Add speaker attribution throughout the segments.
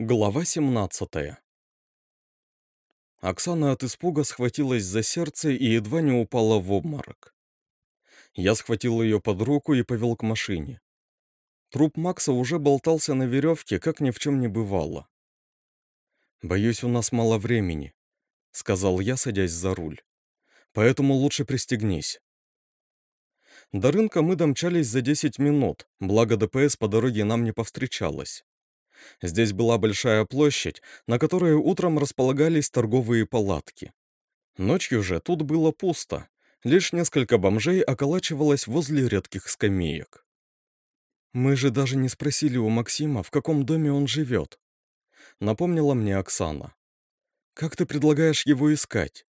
Speaker 1: Глава 17 Оксана от испуга схватилась за сердце и едва не упала в обморок. Я схватил ее под руку и повел к машине. Труп Макса уже болтался на веревке, как ни в чем не бывало. «Боюсь, у нас мало времени», — сказал я, садясь за руль. «Поэтому лучше пристегнись». До рынка мы домчались за 10 минут, благо ДПС по дороге нам не повстречалось. Здесь была большая площадь, на которой утром располагались торговые палатки. Ночью же тут было пусто, лишь несколько бомжей околачивалось возле редких скамеек. «Мы же даже не спросили у Максима, в каком доме он живет», — напомнила мне Оксана. «Как ты предлагаешь его искать?»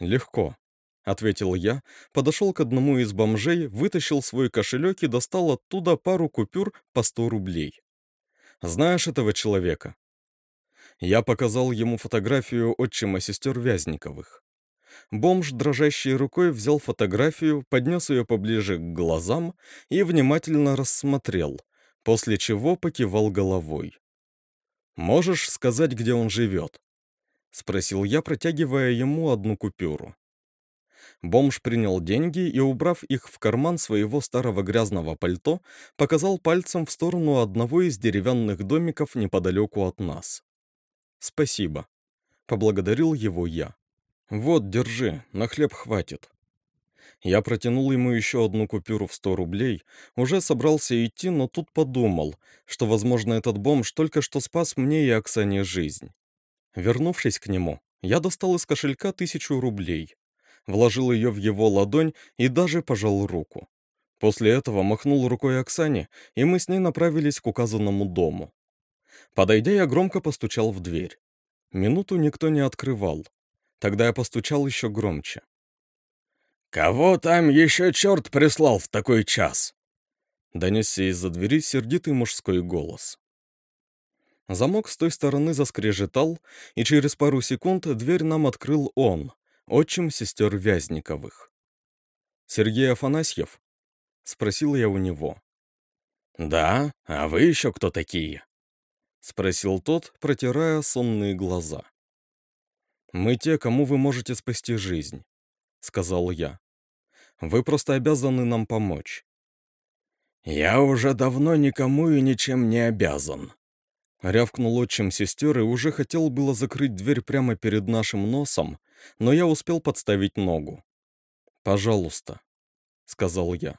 Speaker 1: «Легко», — ответил я, подошел к одному из бомжей, вытащил свой кошелек и достал оттуда пару купюр по сто рублей. Знаешь этого человека?» Я показал ему фотографию отчима сестер Вязниковых. Бомж, дрожащей рукой, взял фотографию, поднес ее поближе к глазам и внимательно рассмотрел, после чего покивал головой. «Можешь сказать, где он живет?» — спросил я, протягивая ему одну купюру. Бомж принял деньги и, убрав их в карман своего старого грязного пальто, показал пальцем в сторону одного из деревянных домиков неподалеку от нас. «Спасибо», — поблагодарил его я. «Вот, держи, на хлеб хватит». Я протянул ему еще одну купюру в сто рублей, уже собрался идти, но тут подумал, что, возможно, этот бомж только что спас мне и Оксане жизнь. Вернувшись к нему, я достал из кошелька тысячу рублей вложил ее в его ладонь и даже пожал руку. После этого махнул рукой Оксане, и мы с ней направились к указанному дому. Подойдя, я громко постучал в дверь. Минуту никто не открывал. Тогда я постучал еще громче.
Speaker 2: «Кого там еще черт прислал в такой час?»
Speaker 1: Донесся из-за двери сердитый мужской голос. Замок с той стороны заскрежетал, и через пару секунд дверь нам открыл он, отчим сестер Вязниковых. «Сергей Афанасьев?» — спросил я у него.
Speaker 2: «Да, а вы еще кто такие?»
Speaker 1: — спросил тот, протирая сонные глаза. «Мы те, кому вы можете спасти жизнь», — сказал я. «Вы просто обязаны нам помочь».
Speaker 2: «Я уже давно никому и ничем не обязан»,
Speaker 1: Рявкнул отчим сестер и уже хотел было закрыть дверь прямо перед нашим носом, но я успел подставить ногу. «Пожалуйста», — сказал я.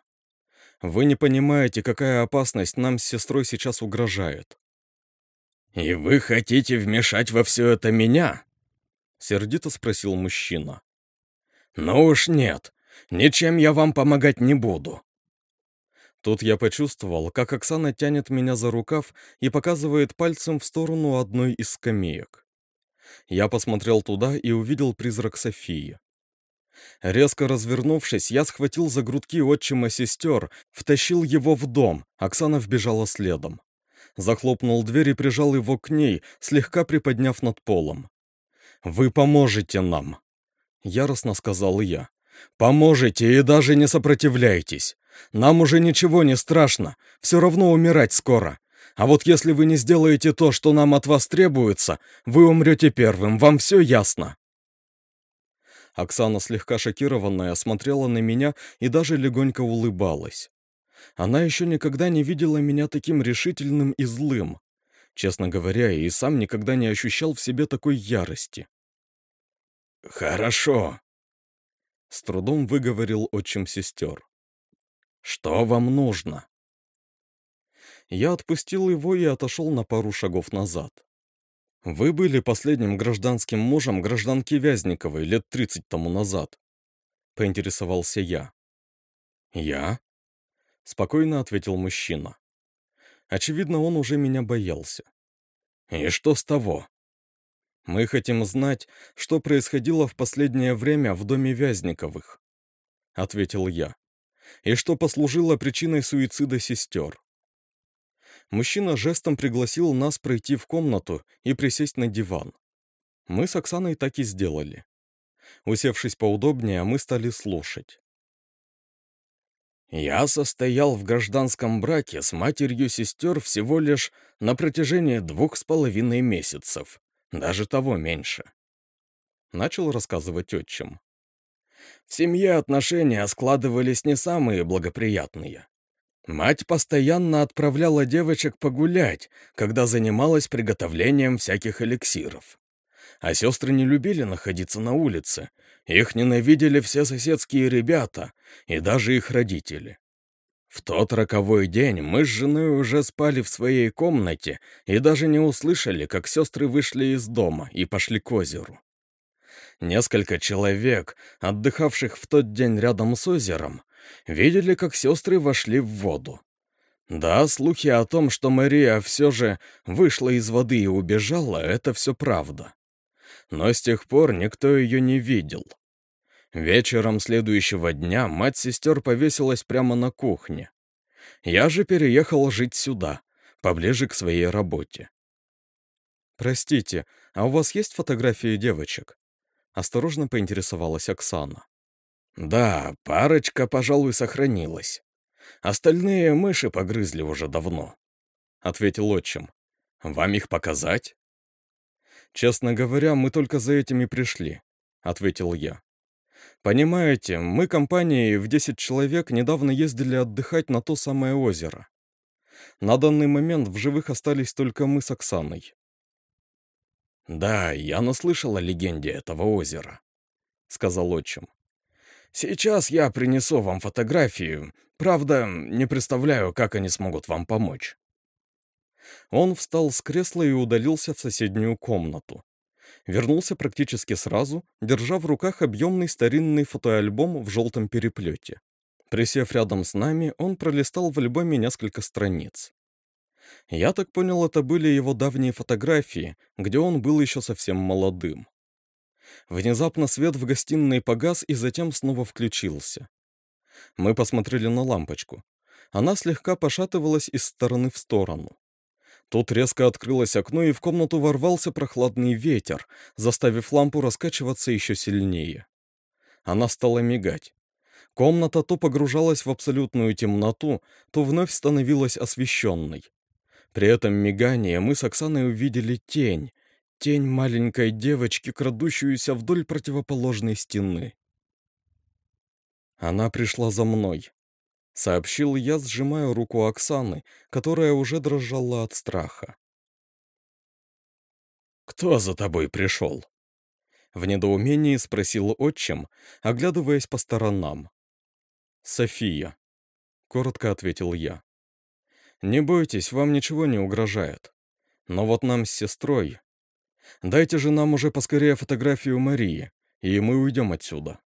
Speaker 1: «Вы не понимаете, какая опасность нам с сестрой сейчас угрожает».
Speaker 2: «И вы хотите вмешать во все это меня?»
Speaker 1: — сердито спросил мужчина.
Speaker 2: «Ну уж нет, ничем я вам помогать не буду.
Speaker 1: Тут я почувствовал, как Оксана тянет меня за рукав и показывает пальцем в сторону одной из скамеек. Я посмотрел туда и увидел призрак Софии. Резко развернувшись, я схватил за грудки отчима сестер, втащил его в дом, Оксана вбежала следом. Захлопнул дверь и прижал его к ней, слегка приподняв над полом. «Вы поможете нам!» — яростно сказал я. «Поможете и даже не сопротивляйтесь. Нам уже ничего не страшно, все равно умирать скоро. А вот если вы не сделаете то, что нам от вас требуется, вы умрете первым, вам все ясно?» Оксана, слегка шокированная, смотрела на меня и даже легонько улыбалась. Она еще никогда не видела меня таким решительным и злым. Честно говоря, и сам никогда не ощущал в себе такой ярости.
Speaker 2: «Хорошо», —
Speaker 1: с трудом выговорил отчим сестер. Что вам нужно?» Я отпустил его и отошел на пару шагов назад. «Вы были последним гражданским мужем гражданки Вязниковой лет тридцать тому назад», — поинтересовался я.
Speaker 2: «Я?»
Speaker 1: — спокойно ответил мужчина. Очевидно, он уже меня боялся.
Speaker 2: «И что с того?»
Speaker 1: «Мы хотим знать, что происходило в последнее время в доме Вязниковых», — ответил я и что послужило причиной суицида сестер. Мужчина жестом пригласил нас пройти в комнату и присесть на диван. Мы с Оксаной так и сделали. Усевшись поудобнее, мы стали слушать.
Speaker 2: Я состоял в гражданском браке с матерью сестер всего лишь на протяжении двух с половиной месяцев, даже того меньше.
Speaker 1: Начал рассказывать отчим.
Speaker 2: В семье отношения складывались не самые благоприятные. Мать постоянно отправляла девочек погулять, когда занималась приготовлением всяких эликсиров. А сестры не любили находиться на улице. Их ненавидели все соседские ребята и даже их родители. В тот роковой день мы с женой уже спали в своей комнате и даже не услышали, как сестры вышли из дома и пошли к озеру. Несколько человек, отдыхавших в тот день рядом с озером, видели, как сестры вошли в воду. Да, слухи о том, что Мария все же вышла из воды и убежала, это все правда. Но с тех пор никто ее не видел. Вечером следующего дня мать сестер повесилась прямо на кухне. Я же переехал жить сюда, поближе к своей работе.
Speaker 1: «Простите, а у вас есть фотографии девочек?» Осторожно поинтересовалась Оксана.
Speaker 2: Да, парочка, пожалуй, сохранилась. Остальные мыши погрызли уже давно, — ответил отчим. Вам их показать?
Speaker 1: Честно говоря, мы только за этими пришли, — ответил я. Понимаете, мы компанией в 10 человек недавно ездили отдыхать на то самое озеро. На данный момент в живых остались только мы с Оксаной.
Speaker 2: «Да, я наслышал о легенде этого озера», — сказал отчим. Сейчас я принесу вам фотографию. Правда, не представляю, как они смогут вам помочь.
Speaker 1: Он встал с кресла и удалился в соседнюю комнату. Вернулся практически сразу, держа в руках объемный старинный фотоальбом в желтом переплете. Присев рядом с нами, он пролистал в альбоме несколько страниц. Я так понял, это были его давние фотографии, где он был еще совсем молодым. Внезапно свет в гостиной погас и затем снова включился. Мы посмотрели на лампочку. Она слегка пошатывалась из стороны в сторону. Тут резко открылось окно, и в комнату ворвался прохладный ветер, заставив лампу раскачиваться еще сильнее. Она стала мигать. Комната то погружалась в абсолютную темноту, то вновь становилась освещенной. При этом мигании мы с Оксаной увидели тень, тень маленькой девочки, крадущуюся вдоль противоположной стены. Она пришла за мной. Сообщил я, сжимая руку Оксаны, которая уже дрожала от страха.
Speaker 2: «Кто за тобой пришел?»
Speaker 1: В недоумении спросил отчим, оглядываясь по сторонам. «София», — коротко ответил я. «Не бойтесь, вам ничего не угрожает. Но вот нам с сестрой Дайте же нам уже поскорее фотографию Марии, и мы уйдем отсюда».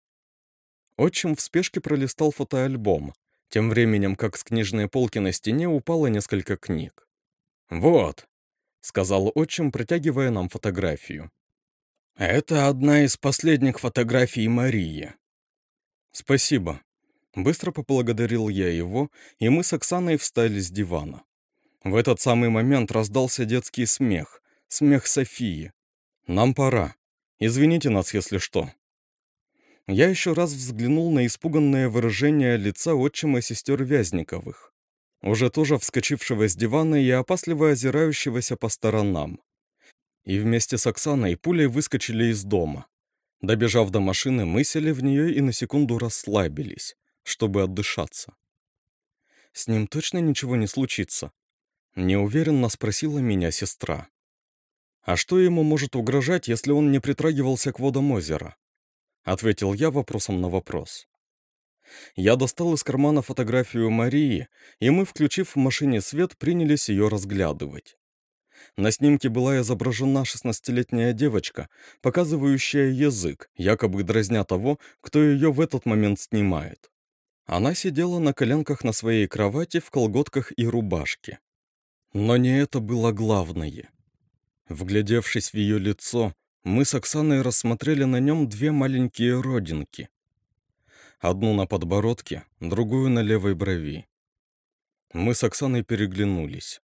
Speaker 1: Отчим в спешке пролистал фотоальбом, тем временем как с книжной полки на стене упало несколько книг.
Speaker 2: «Вот», —
Speaker 1: сказал отчим, протягивая нам фотографию.
Speaker 2: «Это одна из последних фотографий Марии».
Speaker 1: «Спасибо». Быстро поблагодарил я его, и мы с Оксаной встали с дивана. В этот самый момент раздался детский смех, смех Софии. «Нам пора. Извините нас, если что». Я еще раз взглянул на испуганное выражение лица отчима сестер Вязниковых, уже тоже вскочившего с дивана и опасливо озирающегося по сторонам. И вместе с Оксаной пулей выскочили из дома. Добежав до машины, мы сели в нее и на секунду расслабились, чтобы отдышаться. «С ним точно ничего не случится?» Неуверенно спросила меня сестра. А что ему может угрожать, если он не притрагивался к водам озера? Ответил я вопросом на вопрос. Я достал из кармана фотографию Марии, и мы, включив в машине свет, принялись ее разглядывать. На снимке была изображена шестнадцатилетняя девочка, показывающая язык, якобы дразня того, кто ее в этот момент снимает. Она сидела на коленках на своей кровати в колготках и рубашке. Но не это было главное. Вглядевшись в ее лицо, мы с Оксаной рассмотрели на нем две маленькие родинки. Одну на подбородке, другую на левой брови. Мы с Оксаной переглянулись.